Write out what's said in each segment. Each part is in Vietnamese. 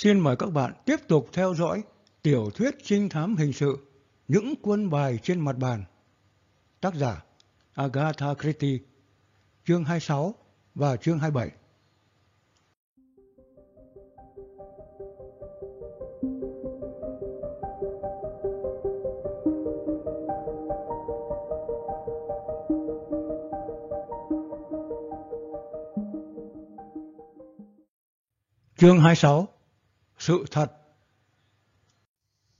Xin mời các bạn tiếp tục theo dõi tiểu thuyết trinh thám hình sự Những quân bài trên mặt bàn. Tác giả Agatha Christie, chương 26 và chương 27. Chương 26 sự thật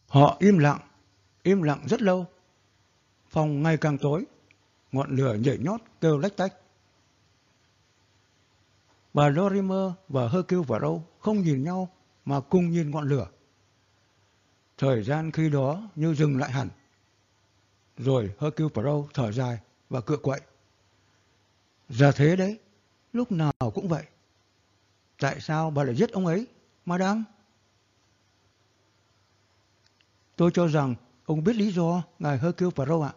Họ im lặng, im lặng rất lâu. Phòng ngày càng tối, ngọn lửa nhảy nhót kêu lách tách. Bà Lorimer và Hercule Râu không nhìn nhau mà cùng nhìn ngọn lửa. Thời gian khi đó như dừng lại hẳn. Rồi Hercule Râu thở dài và cựa quậy. Ra thế đấy, lúc nào cũng vậy. Tại sao bà lại giết ông ấy, Madame? Tôi cho rằng ông biết lý do, ngài Hercule Poirot ạ.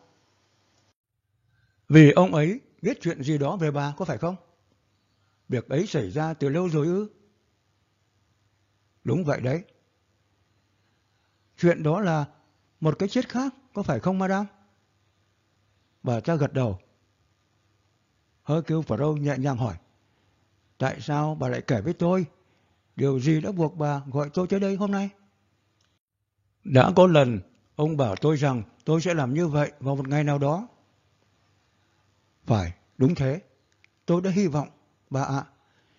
Vì ông ấy biết chuyện gì đó về bà, có phải không? Việc ấy xảy ra từ lâu rồi ư? Đúng vậy đấy. Chuyện đó là một cái chết khác, có phải không, Madame? Bà ta gật đầu. Hercule Poirot nhẹ nhàng hỏi. Tại sao bà lại kể với tôi? Điều gì đã buộc bà gọi tôi tới đây hôm nay? Đã có lần ông bảo tôi rằng tôi sẽ làm như vậy vào một ngày nào đó. Phải, đúng thế. Tôi đã hy vọng, bà ạ.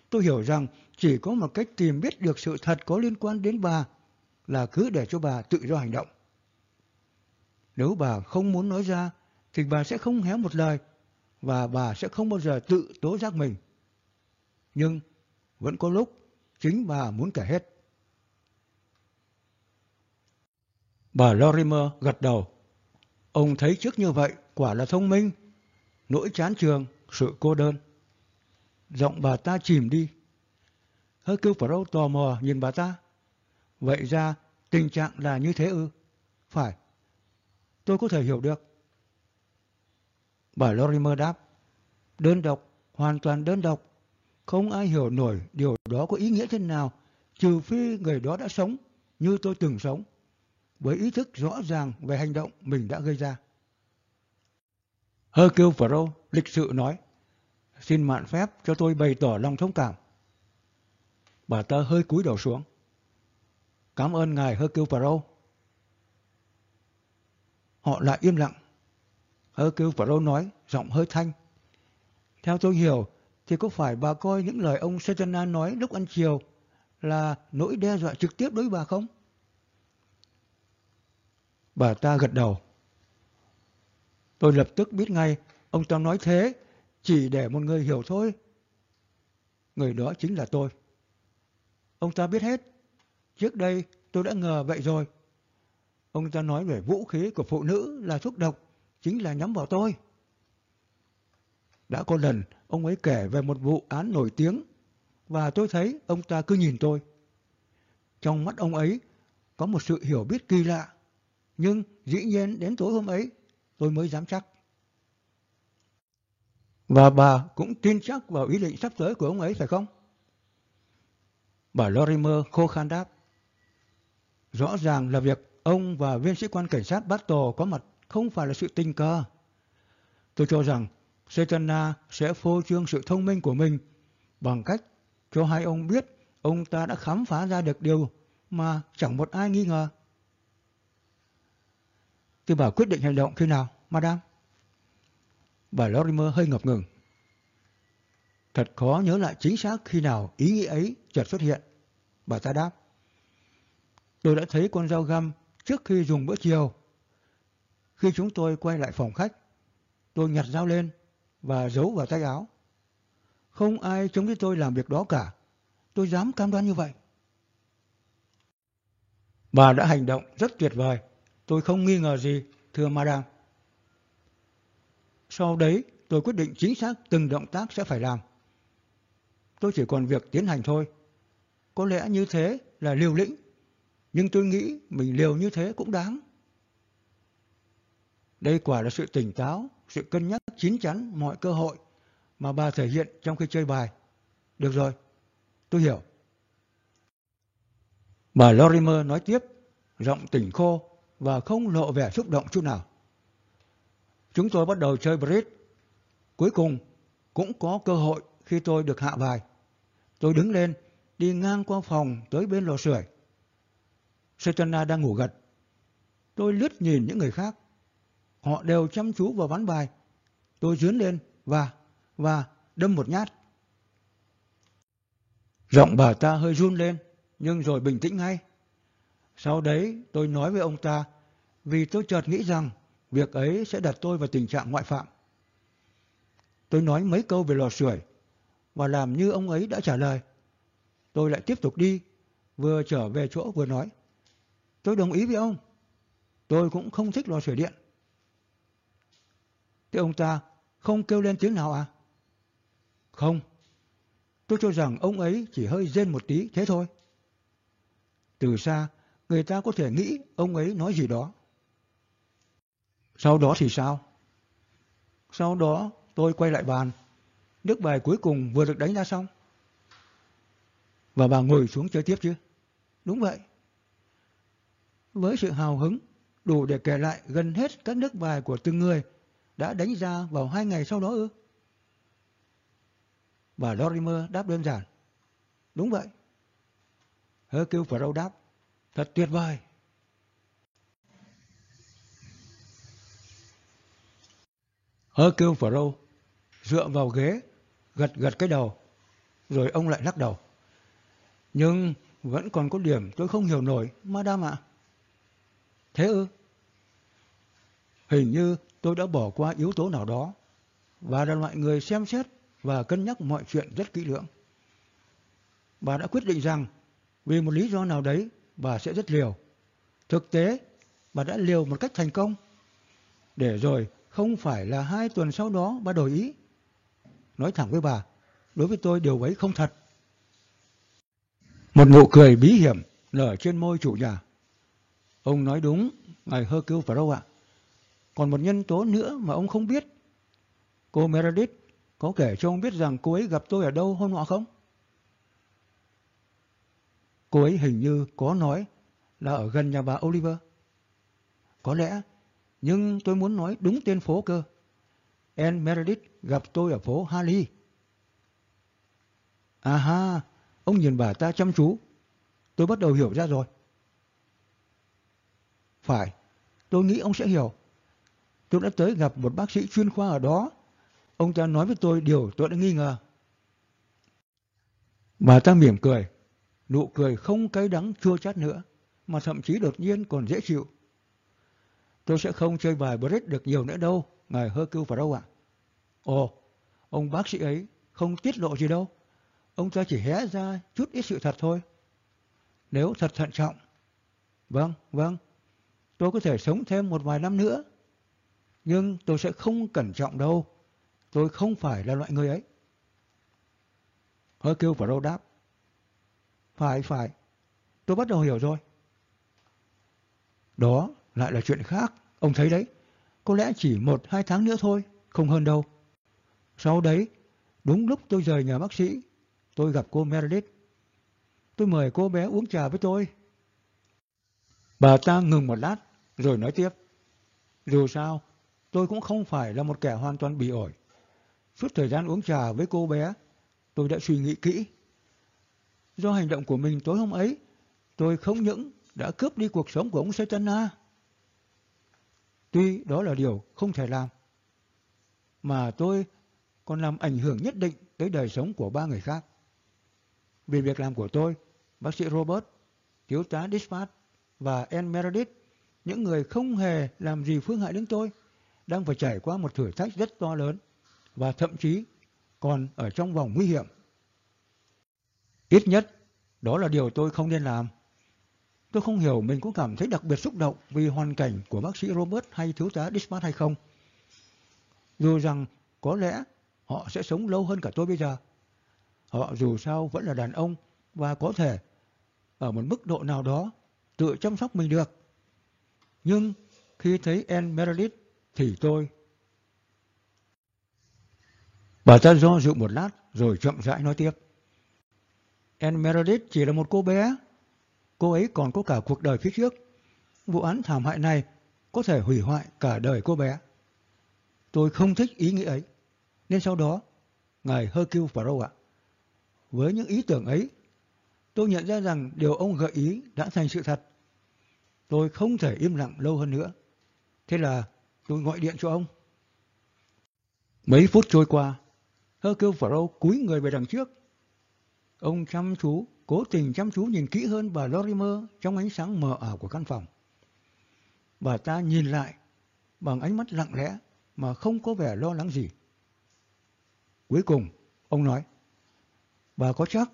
tôi hiểu rằng chỉ có một cách tìm biết được sự thật có liên quan đến bà là cứ để cho bà tự do hành động. Nếu bà không muốn nói ra thì bà sẽ không hé một lời và bà sẽ không bao giờ tự tố giác mình. Nhưng vẫn có lúc chính bà muốn kể hết. Bà Lorimer gật đầu. Ông thấy trước như vậy quả là thông minh. Nỗi chán trường, sự cô đơn. Giọng bà ta chìm đi. Hercule Poirot tò mò nhìn bà ta. Vậy ra tình trạng là như thế ư? Phải. Tôi có thể hiểu được. Bà Lorimer đáp. Đơn độc, hoàn toàn đơn độc. Không ai hiểu nổi điều đó có ý nghĩa thế nào, trừ phi người đó đã sống như tôi từng sống, với ý thức rõ ràng về hành động mình đã gây ra. Hercule Poirot lịch sự nói, xin mạn phép cho tôi bày tỏ lòng thông cảm. Bà ta hơi cúi đầu xuống. Cảm ơn ngài Hercule Poirot. Họ lại im lặng. Hercule Poirot nói, giọng hơi thanh. Theo tôi hiểu, thì có phải bà coi những lời ông Satana nói lúc ăn chiều là nỗi đe dọa trực tiếp đối với bà không? Bà ta gật đầu. Tôi lập tức biết ngay ông ta nói thế chỉ để một người hiểu thôi. Người đó chính là tôi. Ông ta biết hết. Trước đây tôi đã ngờ vậy rồi. Ông ta nói về vũ khí của phụ nữ là thuốc độc, chính là nhắm vào tôi. Đã có lần ông ấy kể về một vụ án nổi tiếng và tôi thấy ông ta cứ nhìn tôi. Trong mắt ông ấy có một sự hiểu biết kỳ lạ, nhưng dĩ nhiên đến tối hôm ấy tôi mới dám chắc. Và bà cũng tin chắc vào ý định sắp tới của ông ấy phải không? Bà Lorimer khô khan đáp. Rõ ràng là việc ông và viên sĩ quan cảnh sát Battle có mặt không phải là sự tình cờ. Tôi cho rằng Setana sẽ phô trương sự thông minh của mình bằng cách cho hai ông biết ông ta đã khám phá ra được điều mà chẳng một ai nghi ngờ. Tôi bảo quyết định hành động khi nào, Madame? Bà Lorimer hơi ngập ngừng. Thật khó nhớ lại chính xác khi nào ý nghĩ ấy chợt xuất hiện. Bà ta đáp. Tôi đã thấy con dao găm trước khi dùng bữa chiều. Khi chúng tôi quay lại phòng khách, tôi nhặt dao lên và giấu vào tay áo. Không ai chống với tôi làm việc đó cả. Tôi dám cam đoan như vậy. Bà đã hành động rất tuyệt vời. Tôi không nghi ngờ gì, thưa Madame. Sau đấy, tôi quyết định chính xác từng động tác sẽ phải làm. Tôi chỉ còn việc tiến hành thôi. Có lẽ như thế là liều lĩnh, nhưng tôi nghĩ mình liều như thế cũng đáng. Đây quả là sự tỉnh táo, sự cân nhắc chín chắn mọi cơ hội mà bà thể hiện trong khi chơi bài. Được rồi, tôi hiểu. Bà Lorimer nói tiếp, giọng tỉnh khô và không lộ vẻ xúc động chút nào. Chúng tôi bắt đầu chơi bridge. Cuối cùng cũng có cơ hội khi tôi được hạ bài. Tôi đứng lên, đi ngang qua phòng tới bên lò sưởi. Setana đang ngủ gật. Tôi lướt nhìn những người khác. Họ đều chăm chú vào ván bài. Tôi dướn lên và, và đâm một nhát. Giọng bà ta hơi run lên, nhưng rồi bình tĩnh ngay. Sau đấy tôi nói với ông ta, vì tôi chợt nghĩ rằng việc ấy sẽ đặt tôi vào tình trạng ngoại phạm. Tôi nói mấy câu về lò sưởi và làm như ông ấy đã trả lời. Tôi lại tiếp tục đi, vừa trở về chỗ vừa nói. Tôi đồng ý với ông. Tôi cũng không thích lò sưởi điện. Thế ông ta không kêu lên tiếng nào à? Không. Tôi cho rằng ông ấy chỉ hơi rên một tí thế thôi. Từ xa, người ta có thể nghĩ ông ấy nói gì đó. Sau đó thì sao? Sau đó tôi quay lại bàn. Nước bài cuối cùng vừa được đánh ra xong. Và bà ngồi xuống chơi tiếp chứ? Đúng vậy. Với sự hào hứng, đủ để kể lại gần hết các nước bài của từng người đã đánh ra vào hai ngày sau đó ư? Bà Lorimer đáp đơn giản. Đúng vậy. Hercule Poirot đáp. Thật tuyệt vời. Hỡi kêu phở râu, dựa vào ghế, gật gật cái đầu, rồi ông lại lắc đầu. Nhưng vẫn còn có điểm tôi không hiểu nổi, madame ạ. Thế ư? Hình như tôi đã bỏ qua yếu tố nào đó và là loại người xem xét và cân nhắc mọi chuyện rất kỹ lưỡng. Bà đã quyết định rằng vì một lý do nào đấy bà sẽ rất liều. Thực tế, bà đã liều một cách thành công. Để rồi không phải là hai tuần sau đó bà đổi ý. Nói thẳng với bà, đối với tôi điều ấy không thật. Một nụ cười bí hiểm nở trên môi chủ nhà. Ông nói đúng, ngài phải đâu ạ. Còn một nhân tố nữa mà ông không biết. Cô Meredith có kể cho ông biết rằng cô ấy gặp tôi ở đâu hôm nọ không? Cô ấy hình như có nói là ở gần nhà bà Oliver. Có lẽ, nhưng tôi muốn nói đúng tên phố cơ. Anne Meredith gặp tôi ở phố Harley. À ha, ông nhìn bà ta chăm chú. Tôi bắt đầu hiểu ra rồi. Phải, tôi nghĩ ông sẽ hiểu. Tôi đã tới gặp một bác sĩ chuyên khoa ở đó. Ông ta nói với tôi điều tôi đã nghi ngờ. Bà ta mỉm cười, nụ cười không cay đắng chua chát nữa, mà thậm chí đột nhiên còn dễ chịu. Tôi sẽ không chơi bài bridge được nhiều nữa đâu, ngài Hercule Poirot ạ. Ồ, ông bác sĩ ấy không tiết lộ gì đâu. Ông ta chỉ hé ra chút ít sự thật thôi. Nếu thật thận trọng. Vâng, vâng, tôi có thể sống thêm một vài năm nữa. Nhưng tôi sẽ không cẩn trọng đâu. Tôi không phải là loại người ấy. Hơi kêu vào đâu đáp. Phải, phải. Tôi bắt đầu hiểu rồi. Đó lại là chuyện khác. Ông thấy đấy. Có lẽ chỉ một hai tháng nữa thôi. Không hơn đâu. Sau đấy, đúng lúc tôi rời nhà bác sĩ, tôi gặp cô Meredith. Tôi mời cô bé uống trà với tôi. Bà ta ngừng một lát, rồi nói tiếp. Dù sao, tôi cũng không phải là một kẻ hoàn toàn bị ổi. Suốt thời gian uống trà với cô bé, tôi đã suy nghĩ kỹ. Do hành động của mình tối hôm ấy, tôi không những đã cướp đi cuộc sống của ông Saitana. Tuy đó là điều không thể làm, mà tôi còn làm ảnh hưởng nhất định tới đời sống của ba người khác. Vì việc làm của tôi, bác sĩ Robert, thiếu tá Dispatch và Anne Meredith, những người không hề làm gì phương hại đến tôi, đang phải trải qua một thử thách rất to lớn và thậm chí còn ở trong vòng nguy hiểm. Ít nhất, đó là điều tôi không nên làm. Tôi không hiểu mình có cảm thấy đặc biệt xúc động vì hoàn cảnh của bác sĩ Robert hay thiếu tá Dispatch hay không. Dù rằng có lẽ họ sẽ sống lâu hơn cả tôi bây giờ. Họ dù sao vẫn là đàn ông và có thể ở một mức độ nào đó tự chăm sóc mình được. Nhưng khi thấy Anne Meredith thì tôi... Bà ta do dự một lát rồi chậm rãi nói tiếp. Anne Meredith chỉ là một cô bé. cô ấy còn có cả cuộc đời phía trước. Vụ án thảm hại này có thể hủy hoại cả đời cô bé. Tôi không thích ý nghĩ ấy. Nên sau đó, ngài Hercule Poirot ạ, với những ý tưởng ấy, tôi nhận ra rằng điều ông gợi ý đã thành sự thật. Tôi không thể im lặng lâu hơn nữa. Thế là tôi gọi điện cho ông. Mấy phút trôi qua, Hercule Poirot cúi người về đằng trước. Ông chăm chú, cố tình chăm chú nhìn kỹ hơn bà Lorimer trong ánh sáng mờ ảo của căn phòng. Bà ta nhìn lại bằng ánh mắt lặng lẽ mà không có vẻ lo lắng gì. Cuối cùng, ông nói, bà có chắc,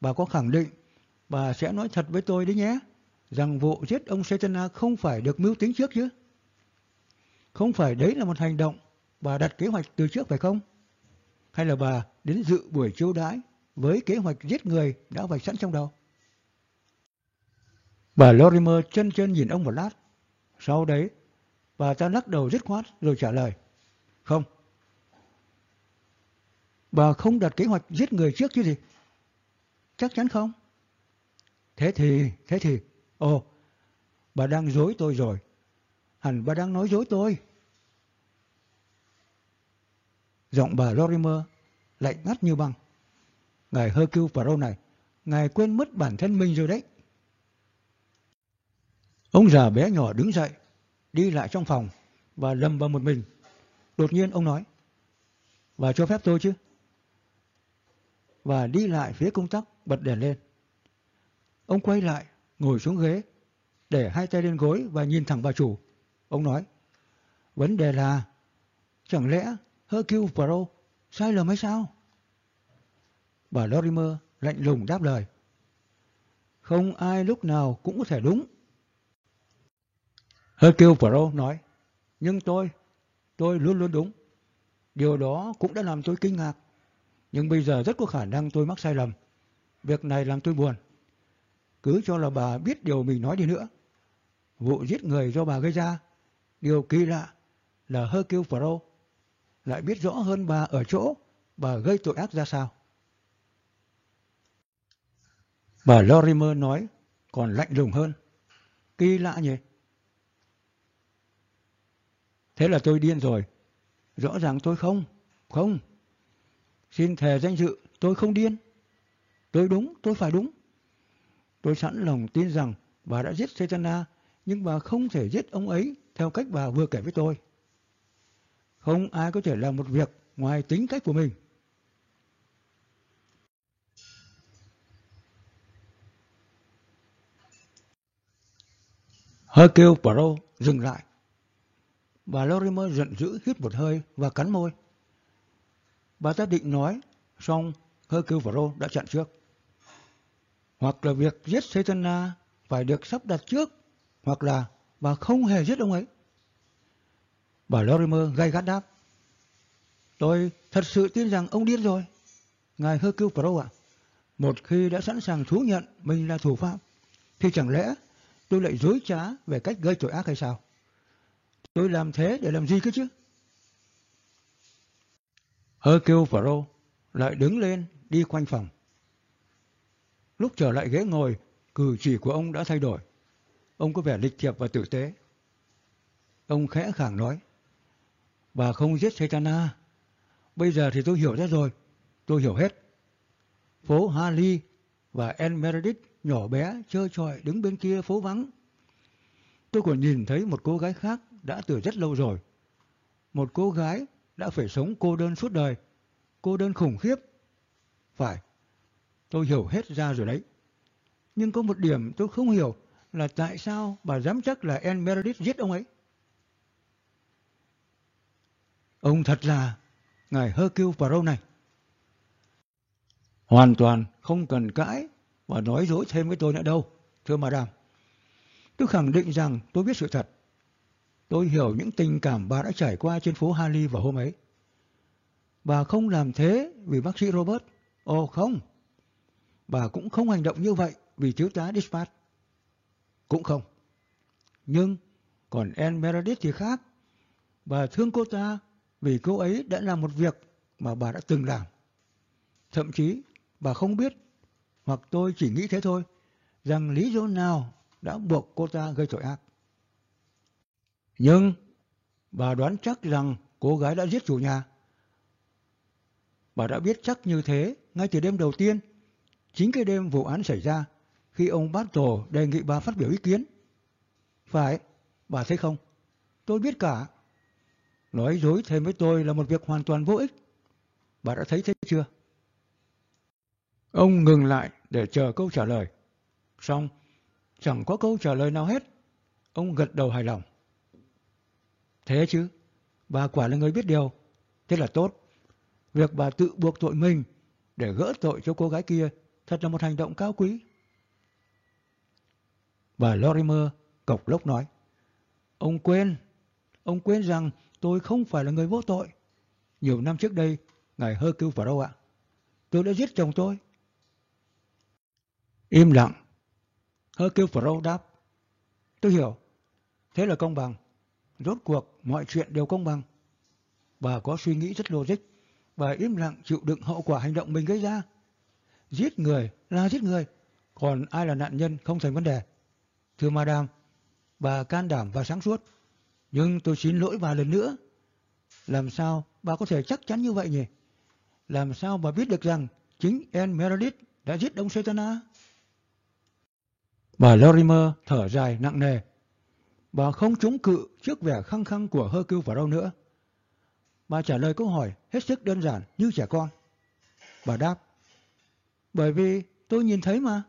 bà có khẳng định, bà sẽ nói thật với tôi đấy nhé, rằng vụ giết ông Setana không phải được mưu tính trước chứ? Không phải đấy là một hành động bà đặt kế hoạch từ trước phải không? Hay là bà đến dự buổi chiêu đãi với kế hoạch giết người đã vạch sẵn trong đầu? Bà Lorimer chân chân nhìn ông một lát. Sau đấy, bà ta lắc đầu dứt khoát rồi trả lời. Không. Bà không đặt kế hoạch giết người trước chứ gì? Chắc chắn không? Thế thì, thế thì, ồ, bà đang dối tôi rồi. Hẳn bà đang nói dối tôi. Giọng bà Lorimer lạnh ngắt như băng. Ngài Hercule Poirot này, ngài quên mất bản thân mình rồi đấy. Ông già bé nhỏ đứng dậy, đi lại trong phòng và lầm vào một mình. Đột nhiên ông nói, và cho phép tôi chứ? Và đi lại phía công tắc bật đèn lên. Ông quay lại, ngồi xuống ghế, để hai tay lên gối và nhìn thẳng bà chủ. Ông nói, vấn đề là, chẳng lẽ Hercule Poirot sai lầm hay sao? Bà Lorimer lạnh lùng đáp lời. Không ai lúc nào cũng có thể đúng. Hercule Poirot nói, nhưng tôi, tôi luôn luôn đúng. Điều đó cũng đã làm tôi kinh ngạc. Nhưng bây giờ rất có khả năng tôi mắc sai lầm. Việc này làm tôi buồn. Cứ cho là bà biết điều mình nói đi nữa. Vụ giết người do bà gây ra. Điều kỳ lạ là Hercule Poirot lại biết rõ hơn bà ở chỗ bà gây tội ác ra sao. Bà Lorimer nói còn lạnh lùng hơn. Kỳ lạ nhỉ? Thế là tôi điên rồi. Rõ ràng tôi không. Không. Xin thề danh dự, tôi không điên. Tôi đúng, tôi phải đúng. Tôi sẵn lòng tin rằng bà đã giết Setana, nhưng bà không thể giết ông ấy theo cách bà vừa kể với tôi. Không ai có thể làm một việc ngoài tính cách của mình. Hơi kêu Pro dừng lại. Bà Lorimer giận dữ hít một hơi và cắn môi. Bà ta định nói, xong hơi kêu Pro đã chặn trước. Hoặc là việc giết Satana phải được sắp đặt trước, hoặc là bà không hề giết ông ấy. Bà Lorimer gay gắt đáp. Tôi thật sự tin rằng ông điên rồi. Ngài Hercule Pro ạ, một khi đã sẵn sàng thú nhận mình là thủ phạm, thì chẳng lẽ tôi lại dối trá về cách gây tội ác hay sao? Tôi làm thế để làm gì cơ chứ? Hercule Poirot lại đứng lên đi quanh phòng. Lúc trở lại ghế ngồi, cử chỉ của ông đã thay đổi. Ông có vẻ lịch thiệp và tử tế. Ông khẽ khàng nói, bà không giết Saitana. Bây giờ thì tôi hiểu ra rồi, tôi hiểu hết. Phố Harley và Anne Meredith nhỏ bé chơi trọi đứng bên kia phố vắng. Tôi còn nhìn thấy một cô gái khác đã từ rất lâu rồi. Một cô gái đã phải sống cô đơn suốt đời. Cô đơn khủng khiếp. Phải, tôi hiểu hết ra rồi đấy. Nhưng có một điểm tôi không hiểu là tại sao bà dám chắc là Anne Meredith giết ông ấy. Ông thật là ngài Hercule Poirot này. Hoàn toàn không cần cãi và nói dối thêm với tôi nữa đâu, thưa madam. Tôi khẳng định rằng tôi biết sự thật. Tôi hiểu những tình cảm bà đã trải qua trên phố Harley vào hôm ấy. Bà không làm thế vì bác sĩ Robert. Ồ không. Bà cũng không hành động như vậy vì thiếu tá Dispatch. Cũng không. Nhưng còn Anne Meredith thì khác. Bà thương cô ta vì cô ấy đã làm một việc mà bà đã từng làm. Thậm chí bà không biết, hoặc tôi chỉ nghĩ thế thôi, rằng lý do nào đã buộc cô ta gây tội ác. Nhưng bà đoán chắc rằng cô gái đã giết chủ nhà. Bà đã biết chắc như thế ngay từ đêm đầu tiên, chính cái đêm vụ án xảy ra, khi ông bát tổ đề nghị bà phát biểu ý kiến. Phải, bà thấy không? Tôi biết cả. Nói dối thêm với tôi là một việc hoàn toàn vô ích. Bà đã thấy thế chưa? Ông ngừng lại để chờ câu trả lời. Xong, chẳng có câu trả lời nào hết. Ông gật đầu hài lòng. Thế chứ, bà quả là người biết điều. Thế là tốt. Việc bà tự buộc tội mình để gỡ tội cho cô gái kia thật là một hành động cao quý. Bà Lorimer cộc lốc nói. Ông quên, ông quên rằng tôi không phải là người vô tội. Nhiều năm trước đây, ngài Hercule Poirot ạ, tôi đã giết chồng tôi. Im lặng. Hercule Poirot đáp. Tôi hiểu. Thế là công bằng. Rốt cuộc mọi chuyện đều công bằng. Bà có suy nghĩ rất logic. Bà im lặng chịu đựng hậu quả hành động mình gây ra. Giết người là giết người. Còn ai là nạn nhân không thành vấn đề. Thưa Madame, bà can đảm và sáng suốt. Nhưng tôi xin lỗi bà lần nữa. Làm sao bà có thể chắc chắn như vậy nhỉ? Làm sao bà biết được rằng chính Anne Meredith đã giết ông Setana? Bà Lorimer thở dài nặng nề. Bà không chống cự trước vẻ khăng khăng của Hercule vào đâu nữa. Bà trả lời câu hỏi hết sức đơn giản như trẻ con. Bà đáp. Bởi vì tôi nhìn thấy mà.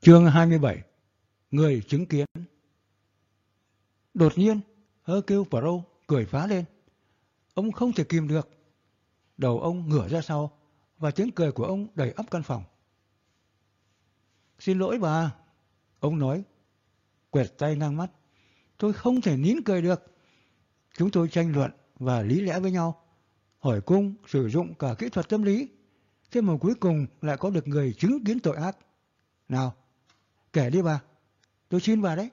Chương 27 Người chứng kiến Đột nhiên, Hercule Poirot cười phá lên. Ông không thể kìm được. Đầu ông ngửa ra sau và tiếng cười của ông đầy ấp căn phòng. Xin lỗi bà, ông nói, quẹt tay ngang mắt. Tôi không thể nín cười được. Chúng tôi tranh luận và lý lẽ với nhau. Hỏi cung sử dụng cả kỹ thuật tâm lý. Thế mà cuối cùng lại có được người chứng kiến tội ác. Nào, kể đi bà. Tôi xin bà đấy.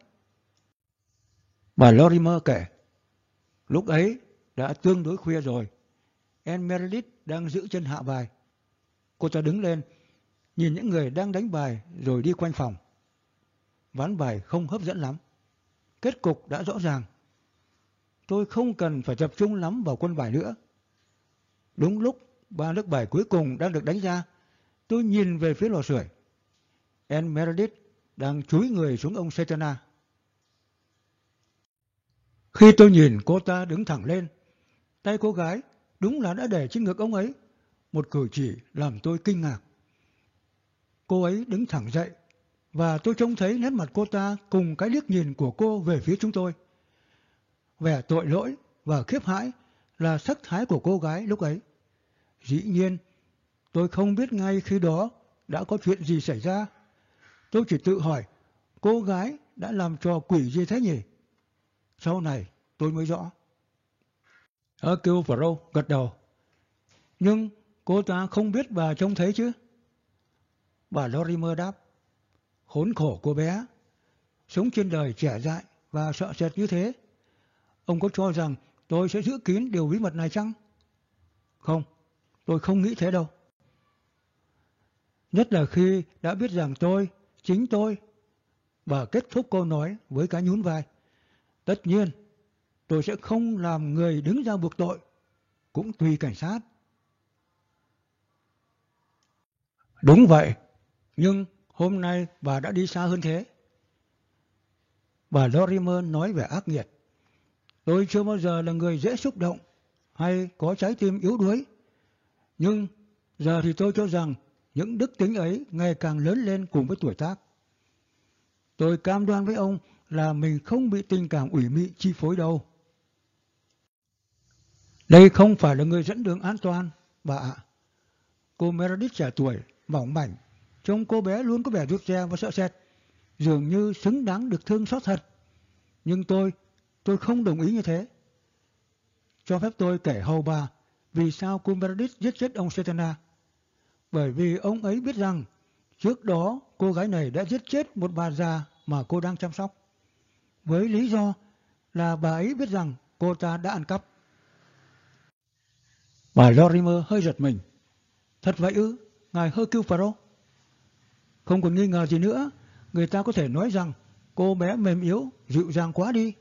Bà Lorimer kể. Lúc ấy đã tương đối khuya rồi. Anne Meredith đang giữ chân hạ bài. Cô ta đứng lên, nhìn những người đang đánh bài rồi đi quanh phòng. Ván bài không hấp dẫn lắm. Kết cục đã rõ ràng. Tôi không cần phải tập trung lắm vào quân bài nữa. Đúng lúc ba nước bài cuối cùng đang được đánh ra, tôi nhìn về phía lò sưởi. En Meredith đang chúi người xuống ông Setana. Khi tôi nhìn cô ta đứng thẳng lên, tay cô gái đúng là đã để trên ngực ông ấy một cử chỉ làm tôi kinh ngạc. Cô ấy đứng thẳng dậy và tôi trông thấy nét mặt cô ta cùng cái liếc nhìn của cô về phía chúng tôi. Vẻ tội lỗi và khiếp hãi là sắc thái của cô gái lúc ấy. Dĩ nhiên, tôi không biết ngay khi đó đã có chuyện gì xảy ra. Tôi chỉ tự hỏi, cô gái đã làm trò quỷ gì thế nhỉ? Sau này tôi mới rõ. Cứu và râu gật đầu. Nhưng Cô ta không biết bà trông thấy chứ? Bà Lorimer đáp. Khốn khổ cô bé. Sống trên đời trẻ dại và sợ sệt như thế. Ông có cho rằng tôi sẽ giữ kín điều bí mật này chăng? Không, tôi không nghĩ thế đâu. Nhất là khi đã biết rằng tôi, chính tôi, bà kết thúc câu nói với cái nhún vai. Tất nhiên, tôi sẽ không làm người đứng ra buộc tội, cũng tùy cảnh sát. Đúng vậy, nhưng hôm nay bà đã đi xa hơn thế. Bà Lorimer nói về ác nghiệt. Tôi chưa bao giờ là người dễ xúc động hay có trái tim yếu đuối. Nhưng giờ thì tôi cho rằng những đức tính ấy ngày càng lớn lên cùng với tuổi tác. Tôi cam đoan với ông là mình không bị tình cảm ủy mị chi phối đâu. Đây không phải là người dẫn đường an toàn, bà ạ. Cô Meredith trẻ tuổi mỏng mảnh, trông cô bé luôn có vẻ rụt rè và sợ sệt, dường như xứng đáng được thương xót thật. Nhưng tôi, tôi không đồng ý như thế. Cho phép tôi kể hầu bà vì sao cô Meredith giết chết ông Setana. Bởi vì ông ấy biết rằng trước đó cô gái này đã giết chết một bà già mà cô đang chăm sóc. Với lý do là bà ấy biết rằng cô ta đã ăn cắp. Bà Lorimer hơi giật mình Thật vậy ư, ngài Hercule Poirot? Không còn nghi ngờ gì nữa, người ta có thể nói rằng cô bé mềm yếu, dịu dàng quá đi.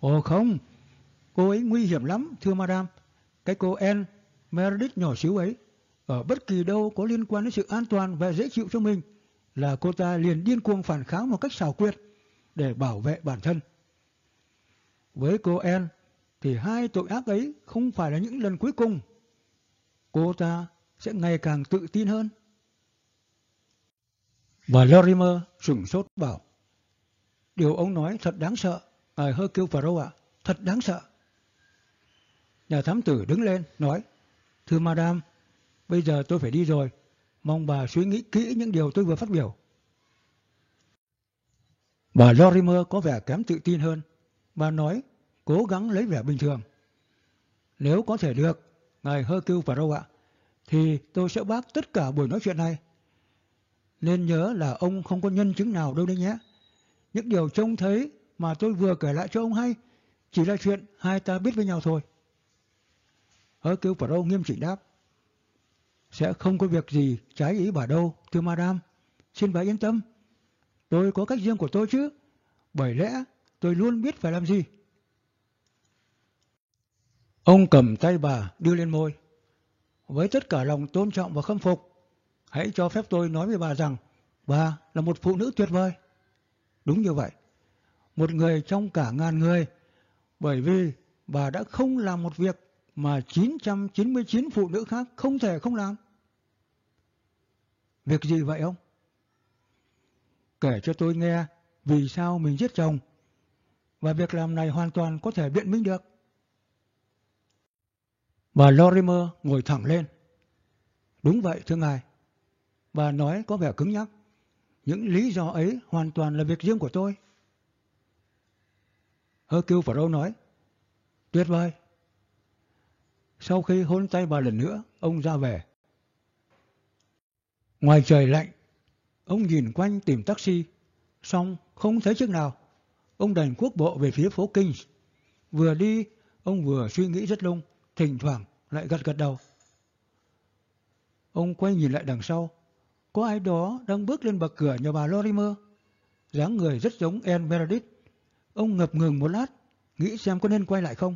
Ồ không, cô ấy nguy hiểm lắm, thưa madame. Cái cô Anne Meredith nhỏ xíu ấy, ở bất kỳ đâu có liên quan đến sự an toàn và dễ chịu cho mình, là cô ta liền điên cuồng phản kháng một cách xảo quyệt để bảo vệ bản thân. Với cô Anne thì hai tội ác ấy không phải là những lần cuối cùng. Cô ta sẽ ngày càng tự tin hơn. Và Lorimer sửng sốt bảo, điều ông nói thật đáng sợ, ngài Hercule Poirot ạ, thật đáng sợ. Nhà thám tử đứng lên, nói, thưa madame, bây giờ tôi phải đi rồi, mong bà suy nghĩ kỹ những điều tôi vừa phát biểu. Bà Lorimer có vẻ kém tự tin hơn. Bà nói, cố gắng lấy vẻ bình thường. Nếu có thể được, ngài Hercule Poirot ạ, thì tôi sẽ bác tất cả buổi nói chuyện này. Nên nhớ là ông không có nhân chứng nào đâu đấy nhé. Những điều trông thấy mà tôi vừa kể lại cho ông hay chỉ là chuyện hai ta biết với nhau thôi. Hercule Âu nghiêm chỉnh đáp. Sẽ không có việc gì trái ý bà đâu, thưa madame. Xin bà yên tâm. Tôi có cách riêng của tôi chứ. Bởi lẽ tôi luôn biết phải làm gì. Ông cầm tay bà đưa lên môi. Với tất cả lòng tôn trọng và khâm phục, hãy cho phép tôi nói với bà rằng bà là một phụ nữ tuyệt vời. Đúng như vậy. Một người trong cả ngàn người bởi vì bà đã không làm một việc mà 999 phụ nữ khác không thể không làm. Việc gì vậy ông? Kể cho tôi nghe vì sao mình giết chồng và việc làm này hoàn toàn có thể biện minh được. Bà Lorimer ngồi thẳng lên. Đúng vậy thưa ngài. Bà nói có vẻ cứng nhắc. Những lý do ấy hoàn toàn là việc riêng của tôi. Hercule Poirot nói. Tuyệt vời. Sau khi hôn tay bà lần nữa, ông ra về. Ngoài trời lạnh, ông nhìn quanh tìm taxi, xong không thấy chiếc nào. Ông đành quốc bộ về phía phố Kings. Vừa đi, ông vừa suy nghĩ rất lung, thỉnh thoảng lại gật gật đầu. Ông quay nhìn lại đằng sau, có ai đó đang bước lên bậc cửa nhà bà Lorimer. dáng người rất giống Anne Meredith. Ông ngập ngừng một lát, nghĩ xem có nên quay lại không,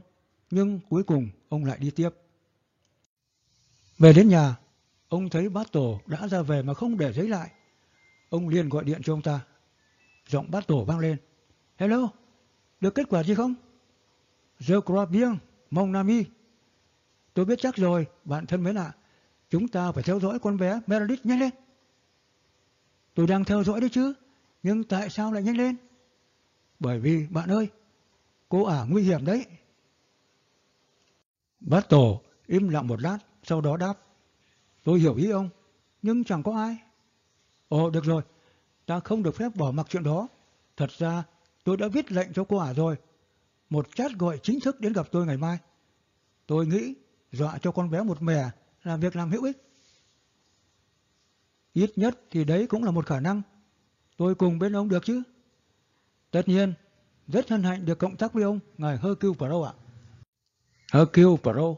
nhưng cuối cùng ông lại đi tiếp. Về đến nhà, ông thấy bát tổ đã ra về mà không để giấy lại. Ông liền gọi điện cho ông ta. Giọng bát tổ vang lên. Hello, được kết quả gì không? Je crois bien, mon ami. Tôi biết chắc rồi, bạn thân mến ạ. Chúng ta phải theo dõi con bé Meredith nhanh lên. Tôi đang theo dõi đấy chứ, nhưng tại sao lại nhanh lên? Bởi vì, bạn ơi, cô ả nguy hiểm đấy. Bát tổ im lặng một lát, sau đó đáp. Tôi hiểu ý ông, nhưng chẳng có ai. Ồ, được rồi, ta không được phép bỏ mặc chuyện đó. Thật ra, tôi đã viết lệnh cho cô ả rồi. Một chat gọi chính thức đến gặp tôi ngày mai. Tôi nghĩ dọa cho con bé một mẻ là việc làm hữu ích. Ít nhất thì đấy cũng là một khả năng. Tôi cùng bên ông được chứ. Tất nhiên, rất hân hạnh được cộng tác với ông, ngài Hercule Poirot ạ. Hercule Poirot,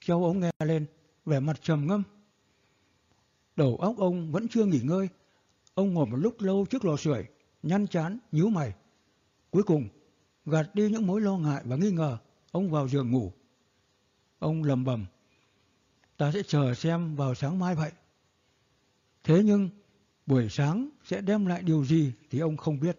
cho ông nghe lên, vẻ mặt trầm ngâm. Đầu óc ông vẫn chưa nghỉ ngơi. Ông ngồi một lúc lâu trước lò sưởi, nhăn chán, nhíu mày. Cuối cùng, gạt đi những mối lo ngại và nghi ngờ, ông vào giường ngủ. Ông lầm bầm. Ta sẽ chờ xem vào sáng mai vậy. Thế nhưng, buổi sáng sẽ đem lại điều gì thì ông không biết.